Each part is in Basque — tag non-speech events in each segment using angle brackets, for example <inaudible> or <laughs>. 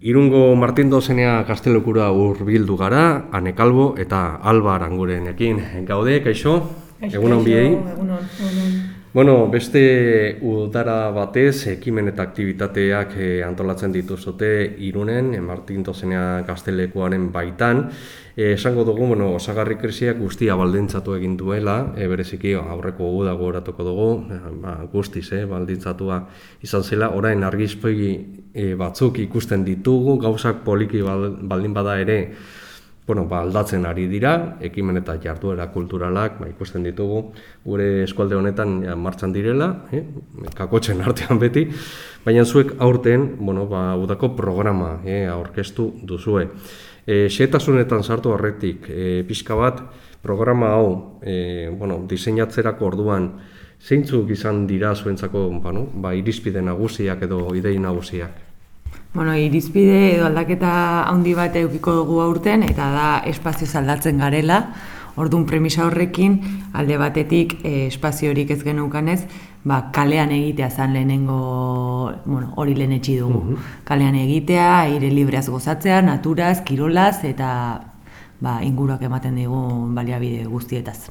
Irungo Martin Dozenea kastelokura urbildu gara, Ane Kalbo eta Alba Arangurenekin gaude, kaixo? Egun hon biei? Bueno, beste udara batez, ekimen eta aktivitateak eh, antolatzen dituzute Irunen, eh, Martin Dozenea kastelekuaren baitan. Eh, esango dugu, bueno, osagarri krisiak guztia baldintzatu egin duela, e, bereziki aurreko dago oratuko dugu, ba, guztiz, eh, baldintzatua izan zela, orain argizpegi e, batzuk ikusten ditugu, gauzak poliki baldin bada ere, bueno, ba, aldatzen ari dira, ekimen eta jarduera kulturalak ba, ikusten ditugu, gure eskualde honetan ja, martxan direla, eh? kakotzen <laughs> artean beti, baina zuek aurten, bueno, ba, udako programa eh, aurkeztu duzue. E, Xetasunetan sartu horretik, e, pixka bat, programa hau, e, bueno, diseinatzerako orduan, zeintzuk izan dira zuentzako, ba, no? ba, irizpide nagusiak edo idei nagusiak? Bueno, irizpide edo aldaketa handi bat eukiko dugu aurten eta da espazio aldatzen garela. Orduan premisa horrekin alde batetik e, espazio horik ez genukanez, ba, kalean egitea zan lehenengo, bueno, hori lehen dugu. Mhm. Kalean egitea, aire libreaz gozatzea, naturaz, kirolaz eta ba, inguruak ematen digu baliabide guztietaz.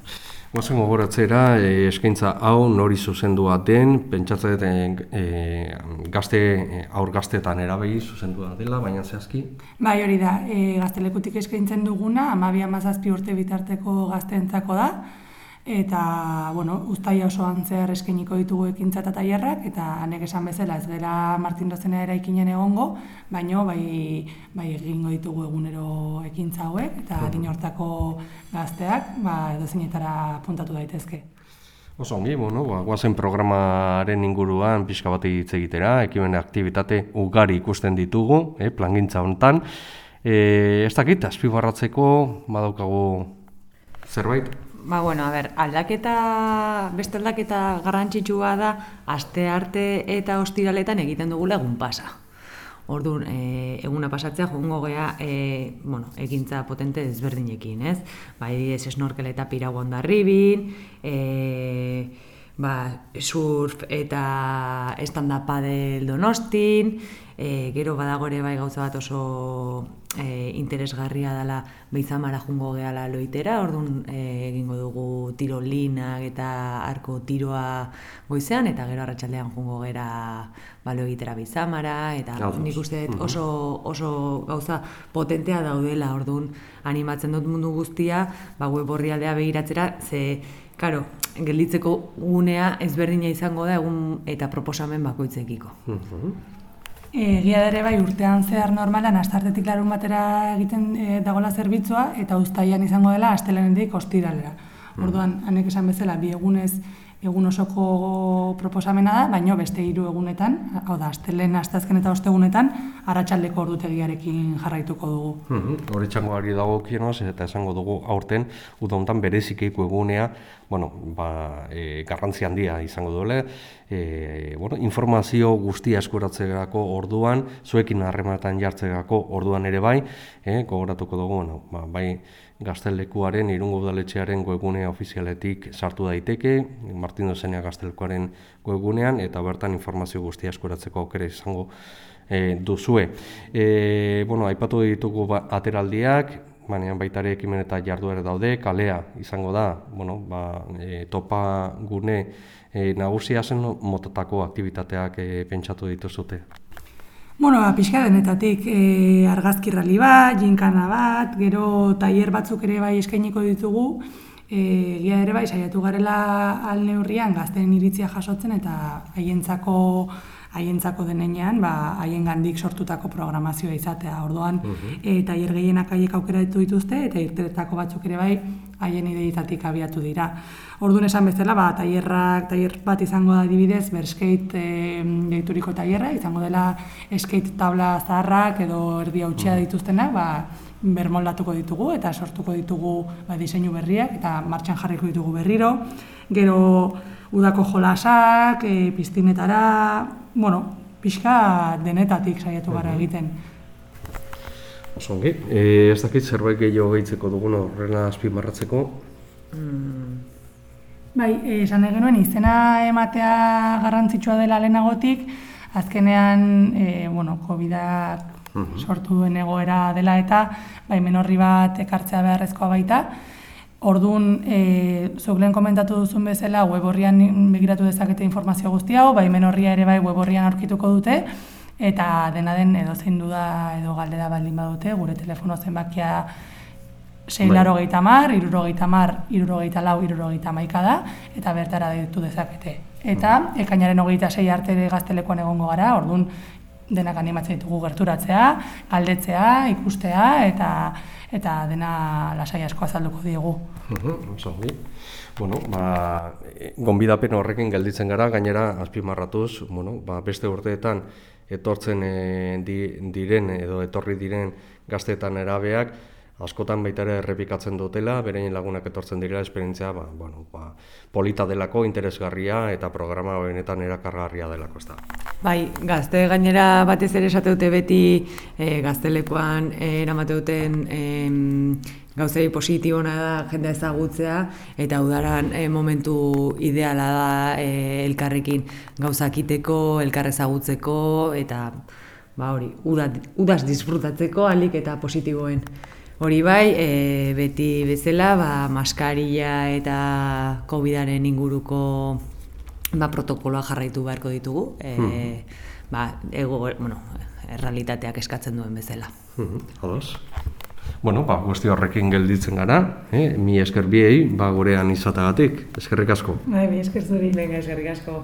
Guazen gogoratzera, e, eskaintza hau nori zuzendua den, pentsatzen e, gazte, aur gazteetan erabegi zuzendua dela, baina zehazki? Bai hori da, e, gaztelekutik eskaintzen duguna, amabia mazazpi urte bitarteko gazteentzako da, eta bueno, ustaia oso antzear eskeniko ditugu ekintza eta tailerrak eta anek esan bezala ez gera Martin Dozena eraikinen egongo, baino bai bai egingo ditugu egunero ekintza hauek eta adin hortako gazteak ba edozeinetara puntatu daitezke. Oso ongi, bueno, ba, guazen programaren inguruan pixka bat hitz egitera, ekimen aktivitate ugari ikusten ditugu, eh, plangintza honetan. Eh, ez dakit, azpibarratzeko, badaukagu zerbait? Ba, bueno, a ber, aldaketa, beste aldaketa garrantzitsua da, aste arte eta ostiraletan egiten dugula egun pasa. Orduan, e, eguna pasatzea joango gea, e, bueno, egintza potente ezberdinekin, ez? Ba, ez esnorkel eta piragu ondarribin, e, ba, surf eta estanda padel donostin, e, gero badagore bai gauza bat oso e, interesgarria dela beizamara jungo gehala loitera, orduan e, egingo dugu tiro linak eta arko tiroa goizean, eta gero arratsaldean jungo gera balo egitera beizamara, eta nik uste oso, oso gauza potentea daudela, orduan animatzen dut mundu guztia, ba, web horri aldea begiratzera, ze, karo, gelditzeko gunea ezberdina izango da egun eta proposamen bakoitzekiko. Egia ere bai urtean zehar normalan astartetik larun batera egiten e, dagola zerbitzua eta uztaian izango dela astelenetik ostiralera. Mm. Orduan, hanek esan bezala, bi egunez egun osoko proposamena da, baino beste hiru egunetan, hau da, astelen, astazken eta ostegunetan, arratsaldeko ordutegiarekin jarraituko dugu. Mm Hori txango ari dago kienoz, eta esango dugu aurten, udontan berezikeiko egunea, bueno, ba, e, garrantzi handia izango duele, e, bueno, informazio guztia eskuratzeko orduan, zuekin harrematan jartzeko orduan ere bai, e, gogoratuko dugu, bueno, ba, bai, gaztelekuaren irungo udaletxearen webgunea ofizialetik sartu daiteke, Martin Dozenia gaztelekuaren webgunean, eta bertan informazio guztia eskuratzeko aukera izango e, duzue. E, bueno, aipatu ditugu ba, ateraldiak, baina baita ere ekimen eta jarduera daude, kalea izango da, bueno, ba, e, topa gune e, nagusia zen motatako aktivitateak e, pentsatu dituzute. Bueno, ba, pixka denetatik e, argazki rali bat, jinkana bat, gero tailer batzuk ere bai eskainiko ditugu, e, gira ere bai saiatu garela al neurrian gazten iritzia jasotzen eta haientzako haientzako denean, ba, haien gandik sortutako programazioa izatea. Orduan, uh -huh. e, tailer gehienak haiek aukeratu dituzte, eta irteretako batzuk ere bai, haien ideitatik abiatu dira. Orduan esan bezala, ba, tailerrak, tailer bat izango da dibidez, berskate e, deituriko tailerra, izango dela skate tabla zaharrak edo erdi hautsia dituztenak, ba, bermoldatuko ditugu eta sortuko ditugu ba, diseinu berriak eta martxan jarriko ditugu berriro. Gero, udako jolasak, e, piztinetara, bueno, pixka denetatik saiatu gara egiten. Oso ongi, e, ez dakit zerbait gehiago gehitzeko dugun horrela azpimarratzeko? Mm. Bai, esan genuen izena ematea garrantzitsua dela lehenagotik, azkenean, e, bueno, COVID-ak mhm. sortu duen egoera dela eta baimen horri bat ekartzea beharrezkoa baita. Orduan, e, zuk lehen komentatu duzun bezala, web horrian begiratu dezakete informazio guzti hau, baimen horria ere bai web horrian aurkituko dute, eta dena den edo zein duda edo galdera baldin badute, gure telefono zenbakia sei laro gehieta mar, iruro gehieta mar, iruro gehieta lau, iruro gehieta maika da, eta bertara ditu dezakete. Eta, mm. ekainaren hogeita sei arte gaztelekoan egongo gara, orduan denak animatzen ditugu gerturatzea, galdetzea, ikustea, eta eta dena lasai asko azalduko diegu. Oso, bueno, ba, gonbidapen horrekin gelditzen gara, gainera azpimarratuz, bueno, ba, beste urteetan etortzen e, di, diren edo etorri diren gazteetan erabeak, askotan baita ere errepikatzen dutela, berein lagunak etortzen dira esperientzia, ba, bueno, ba, polita delako, interesgarria eta programa benetan erakargarria delako, ez da. Bai, gazte gainera batez ere esate dute beti e, gaztelekoan e, eramate duten e, gauzei positibona da jende ezagutzea eta udaran e, momentu ideala da e, elkarrekin gauzakiteko, elkar ezagutzeko eta ba hori, udaz disfrutatzeko alik eta positiboen. Hori bai, e, beti bezala, ba, maskaria eta COVID-aren inguruko ba, protokoloa jarraitu beharko ditugu. E, ba, ego, bueno, errealitateak eskatzen duen bezala. Hmm. Bueno, ba, guzti horrekin gelditzen gara, eh? mi esker biei, ba, gurean izatagatik. Eskerrik asko. Bai, mi esker zuri. Venga, eskerrik asko.